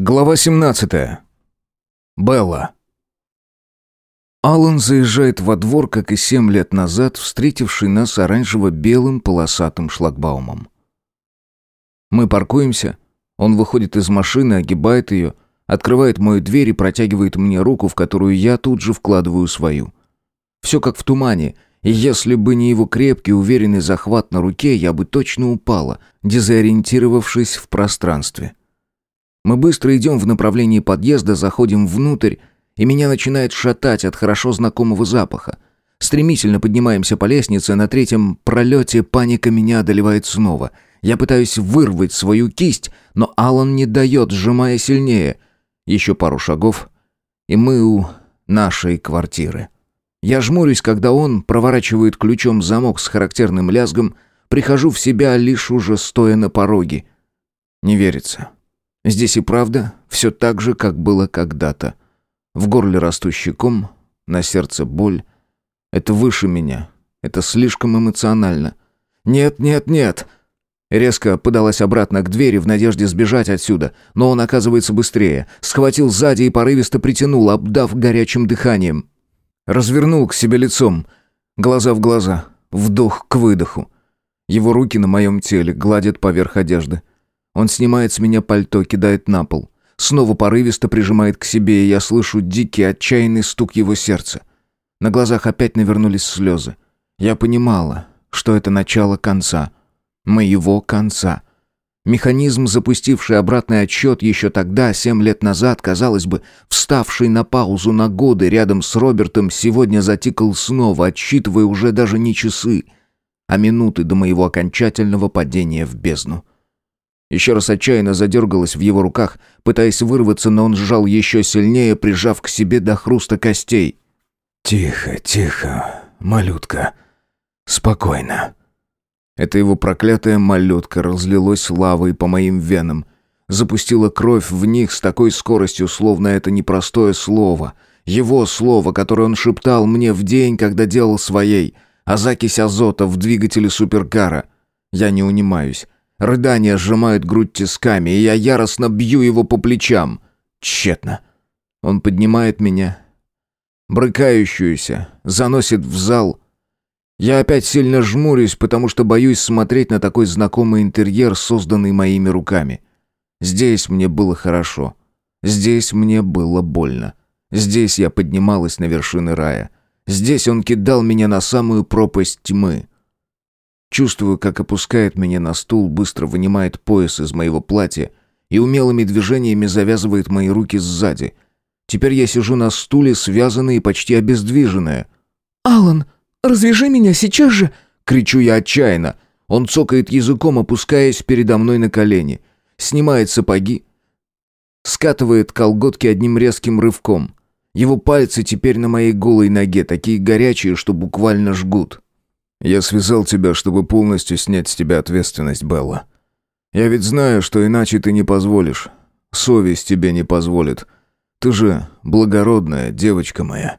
Глава 17. Белла. Алан заезжает во двор, как и семь лет назад, встретивший нас оранжево-белым полосатым шлагбаумом. Мы паркуемся, он выходит из машины, огибает ее, открывает мою дверь и протягивает мне руку, в которую я тут же вкладываю свою. Все как в тумане, и если бы не его крепкий, уверенный захват на руке, я бы точно упала, дезориентировавшись в пространстве. Мы быстро идем в направлении подъезда, заходим внутрь, и меня начинает шатать от хорошо знакомого запаха. Стремительно поднимаемся по лестнице, на третьем пролете паника меня одолевает снова. Я пытаюсь вырвать свою кисть, но Алан не дает, сжимая сильнее. Еще пару шагов, и мы у нашей квартиры. Я жмурюсь, когда он проворачивает ключом замок с характерным лязгом, прихожу в себя лишь уже стоя на пороге. Не верится. Здесь и правда все так же, как было когда-то. В горле растущий ком, на сердце боль. Это выше меня. Это слишком эмоционально. «Нет, нет, нет!» Резко подалась обратно к двери в надежде сбежать отсюда, но он оказывается быстрее. Схватил сзади и порывисто притянул, обдав горячим дыханием. Развернул к себе лицом. Глаза в глаза. Вдох к выдоху. Его руки на моем теле гладят поверх одежды. Он снимает с меня пальто, кидает на пол. Снова порывисто прижимает к себе, и я слышу дикий, отчаянный стук его сердца. На глазах опять навернулись слезы. Я понимала, что это начало конца. Моего конца. Механизм, запустивший обратный отсчет еще тогда, семь лет назад, казалось бы, вставший на паузу на годы рядом с Робертом, сегодня затикал снова, отсчитывая уже даже не часы, а минуты до моего окончательного падения в бездну. Еще раз отчаянно задергалась в его руках, пытаясь вырваться, но он сжал еще сильнее, прижав к себе до хруста костей. «Тихо, тихо, малютка. Спокойно». Это его проклятая малютка разлилось лавой по моим венам, запустила кровь в них с такой скоростью, словно это непростое слово. Его слово, которое он шептал мне в день, когда делал своей, а закись азота в двигателе суперкара. Я не унимаюсь. Рыдания сжимают грудь тисками, и я яростно бью его по плечам. Тщетно. Он поднимает меня, брыкающуюся, заносит в зал. Я опять сильно жмурюсь, потому что боюсь смотреть на такой знакомый интерьер, созданный моими руками. Здесь мне было хорошо. Здесь мне было больно. Здесь я поднималась на вершины рая. Здесь он кидал меня на самую пропасть тьмы. Чувствую, как опускает меня на стул, быстро вынимает пояс из моего платья и умелыми движениями завязывает мои руки сзади. Теперь я сижу на стуле, связанная и почти обездвиженная. «Алан, развяжи меня сейчас же!» — кричу я отчаянно. Он цокает языком, опускаясь передо мной на колени. Снимает сапоги, скатывает колготки одним резким рывком. Его пальцы теперь на моей голой ноге, такие горячие, что буквально жгут. Я связал тебя, чтобы полностью снять с тебя ответственность, Белла. Я ведь знаю, что иначе ты не позволишь. Совесть тебе не позволит. Ты же благородная девочка моя.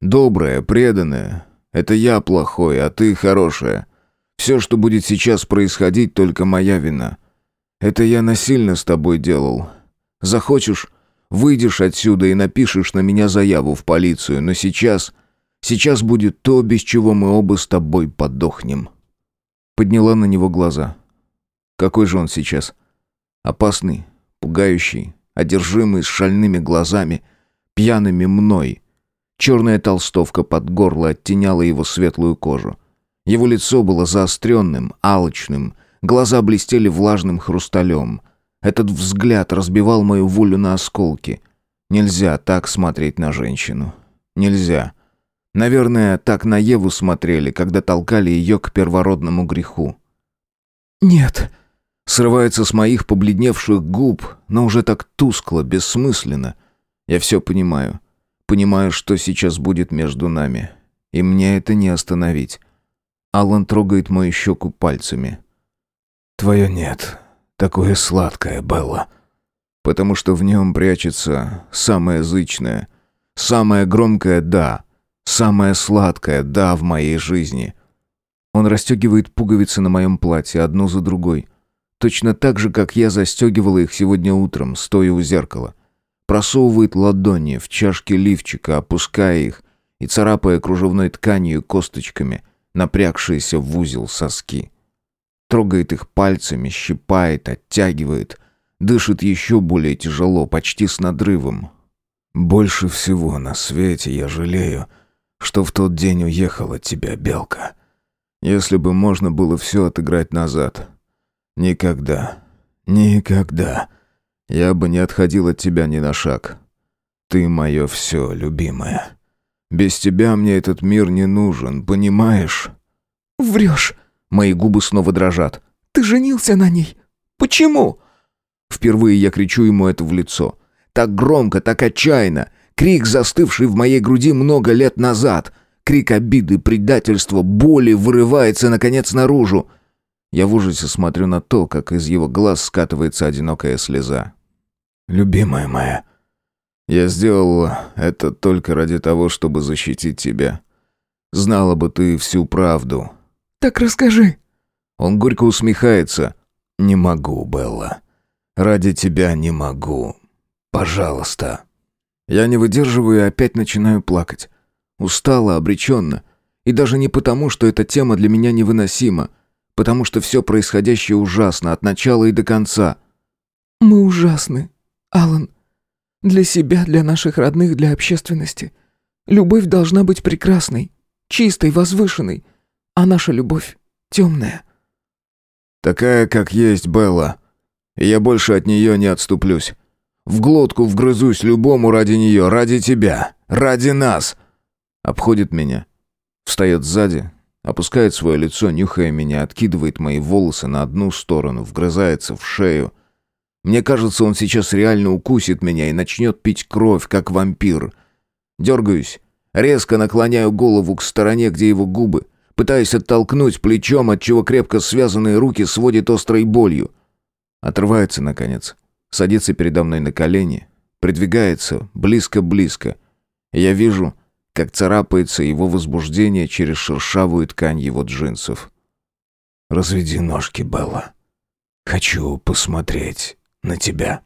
Добрая, преданная. Это я плохой, а ты хорошая. Все, что будет сейчас происходить, только моя вина. Это я насильно с тобой делал. Захочешь, выйдешь отсюда и напишешь на меня заяву в полицию, но сейчас Сейчас будет то, без чего мы оба с тобой подохнем». Подняла на него глаза. Какой же он сейчас? Опасный, пугающий, одержимый, с шальными глазами, пьяными мной. Черная толстовка под горло оттеняла его светлую кожу. Его лицо было заостренным, алчным, глаза блестели влажным хрусталем. Этот взгляд разбивал мою волю на осколки. Нельзя так смотреть на женщину. Нельзя. Наверное, так на Еву смотрели, когда толкали ее к первородному греху. «Нет», срывается с моих побледневших губ, но уже так тускло, бессмысленно. Я все понимаю. Понимаю, что сейчас будет между нами. И мне это не остановить. Алан трогает мою щеку пальцами. «Твое нет. Такое сладкое, Белла». Потому что в нем прячется самое зычное, самое громкое «да», Самое сладкое «да» в моей жизни. Он расстегивает пуговицы на моем платье, одну за другой. Точно так же, как я застегивала их сегодня утром, стоя у зеркала. Просовывает ладони в чашки лифчика, опуская их и царапая кружевной тканью косточками, напрягшиеся в узел соски. Трогает их пальцами, щипает, оттягивает, дышит еще более тяжело, почти с надрывом. «Больше всего на свете я жалею, что в тот день уехала от тебя, Белка. Если бы можно было все отыграть назад. Никогда, никогда я бы не отходил от тебя ни на шаг. Ты мое все, любимая. Без тебя мне этот мир не нужен, понимаешь?» «Врешь!» Мои губы снова дрожат. «Ты женился на ней! Почему?» Впервые я кричу ему это в лицо. Так громко, так отчаянно. Крик, застывший в моей груди много лет назад. Крик обиды, предательства, боли вырывается, наконец, наружу. Я в ужасе смотрю на то, как из его глаз скатывается одинокая слеза. «Любимая моя, я сделал это только ради того, чтобы защитить тебя. Знала бы ты всю правду». «Так расскажи». Он горько усмехается. «Не могу, Белла. Ради тебя не могу. Пожалуйста». Я не выдерживаю и опять начинаю плакать. Устала, обреченно. И даже не потому, что эта тема для меня невыносима, потому что все происходящее ужасно от начала и до конца. «Мы ужасны, Алан. Для себя, для наших родных, для общественности. Любовь должна быть прекрасной, чистой, возвышенной, а наша любовь темная». «Такая, как есть Белла. Я больше от нее не отступлюсь. В глотку вгрызусь любому ради нее, ради тебя, ради нас». Обходит меня, встает сзади, опускает свое лицо, нюхая меня, откидывает мои волосы на одну сторону, вгрызается в шею. Мне кажется, он сейчас реально укусит меня и начнет пить кровь, как вампир. Дергаюсь, резко наклоняю голову к стороне, где его губы, пытаясь оттолкнуть плечом, от чего крепко связанные руки сводит острой болью. Отрывается, наконец, садится передо мной на колени, придвигается близко-близко. Я вижу, как царапается его возбуждение через шершавую ткань его джинсов. «Разведи ножки, Белла. Хочу посмотреть на тебя».